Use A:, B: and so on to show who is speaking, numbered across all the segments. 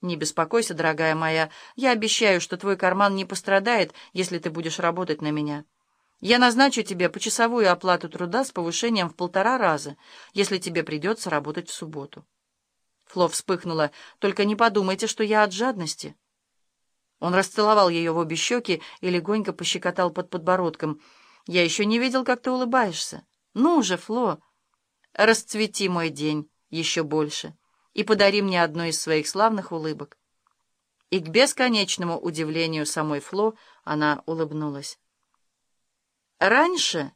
A: Не беспокойся, дорогая моя, я обещаю, что твой карман не пострадает, если ты будешь работать на меня. Я назначу тебе почасовую оплату труда с повышением в полтора раза, если тебе придется работать в субботу. Фло вспыхнула. «Только не подумайте, что я от жадности». Он расцеловал ее в обе щеки и легонько пощекотал под подбородком. «Я еще не видел, как ты улыбаешься. Ну же, Фло, расцвети мой день еще больше и подари мне одну из своих славных улыбок». И к бесконечному удивлению самой Фло она улыбнулась. Раньше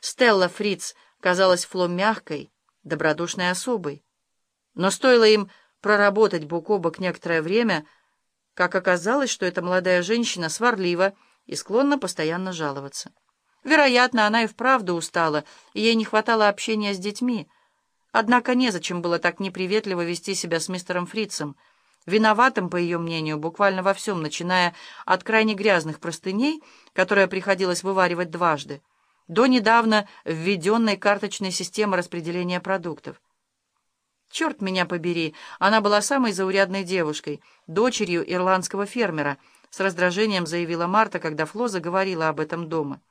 A: Стелла Фриц казалась Фло мягкой, добродушной особой. Но стоило им проработать бок о бок некоторое время, как оказалось, что эта молодая женщина сварлива и склонна постоянно жаловаться. Вероятно, она и вправду устала, и ей не хватало общения с детьми. Однако незачем было так неприветливо вести себя с мистером Фрицем, виноватым, по ее мнению, буквально во всем, начиная от крайне грязных простыней, которые приходилось вываривать дважды, до недавно введенной карточной системы распределения продуктов. Черт меня побери, она была самой заурядной девушкой, дочерью ирландского фермера, с раздражением заявила Марта, когда Фло заговорила об этом дома.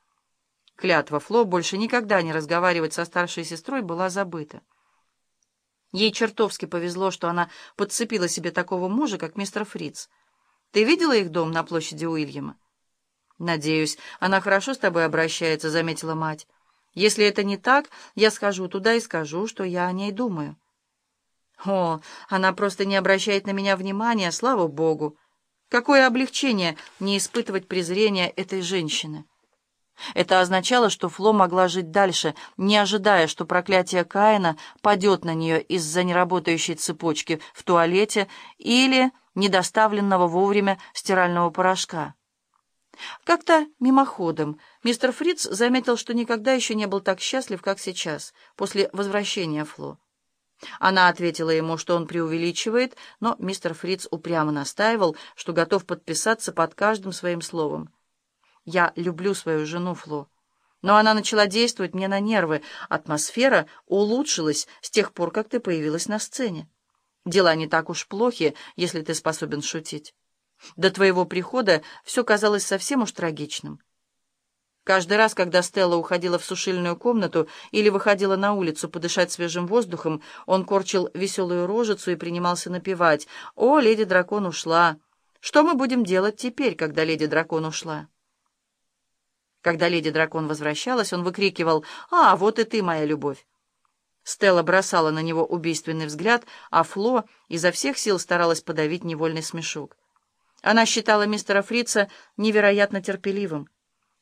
A: Клятва Фло больше никогда не разговаривать со старшей сестрой была забыта. Ей чертовски повезло, что она подцепила себе такого мужа, как мистер Фриц. Ты видела их дом на площади Уильяма? «Надеюсь, она хорошо с тобой обращается», — заметила мать. «Если это не так, я схожу туда и скажу, что я о ней думаю». О, она просто не обращает на меня внимания, слава богу. Какое облегчение не испытывать презрения этой женщины. Это означало, что Фло могла жить дальше, не ожидая, что проклятие Каина падет на нее из-за неработающей цепочки в туалете или недоставленного вовремя стирального порошка. Как-то мимоходом мистер Фриц заметил, что никогда еще не был так счастлив, как сейчас, после возвращения Фло. Она ответила ему, что он преувеличивает, но мистер Фриц упрямо настаивал, что готов подписаться под каждым своим словом. «Я люблю свою жену, Фло, но она начала действовать мне на нервы. Атмосфера улучшилась с тех пор, как ты появилась на сцене. Дела не так уж плохи, если ты способен шутить. До твоего прихода все казалось совсем уж трагичным». Каждый раз, когда Стелла уходила в сушильную комнату или выходила на улицу подышать свежим воздухом, он корчил веселую рожицу и принимался напевать «О, леди-дракон ушла! Что мы будем делать теперь, когда леди-дракон ушла?» Когда леди-дракон возвращалась, он выкрикивал «А, вот и ты, моя любовь!» Стелла бросала на него убийственный взгляд, а Фло изо всех сил старалась подавить невольный смешок. Она считала мистера Фрица невероятно терпеливым.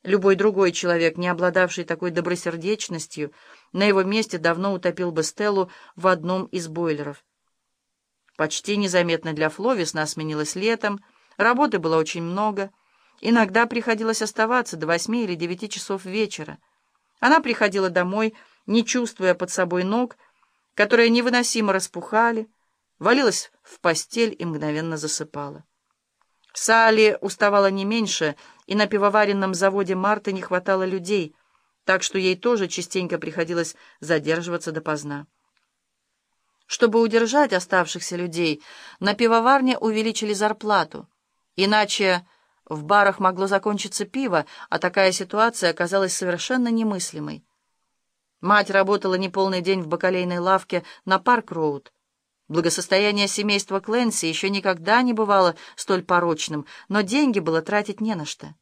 A: Любой другой человек, не обладавший такой добросердечностью, на его месте давно утопил бы Стеллу в одном из бойлеров. Почти незаметно для Фло весна сменилась летом, работы было очень много. Иногда приходилось оставаться до восьми или девяти часов вечера. Она приходила домой, не чувствуя под собой ног, которые невыносимо распухали, валилась в постель и мгновенно засыпала. Салли уставала не меньше, и на пивоваренном заводе Марты не хватало людей, так что ей тоже частенько приходилось задерживаться допоздна. Чтобы удержать оставшихся людей, на пивоварне увеличили зарплату. Иначе в барах могло закончиться пиво, а такая ситуация оказалась совершенно немыслимой. Мать работала неполный день в бакалейной лавке на Парк-Роуд. Благосостояние семейства Кленси еще никогда не бывало столь прочным, но деньги было тратить не на что.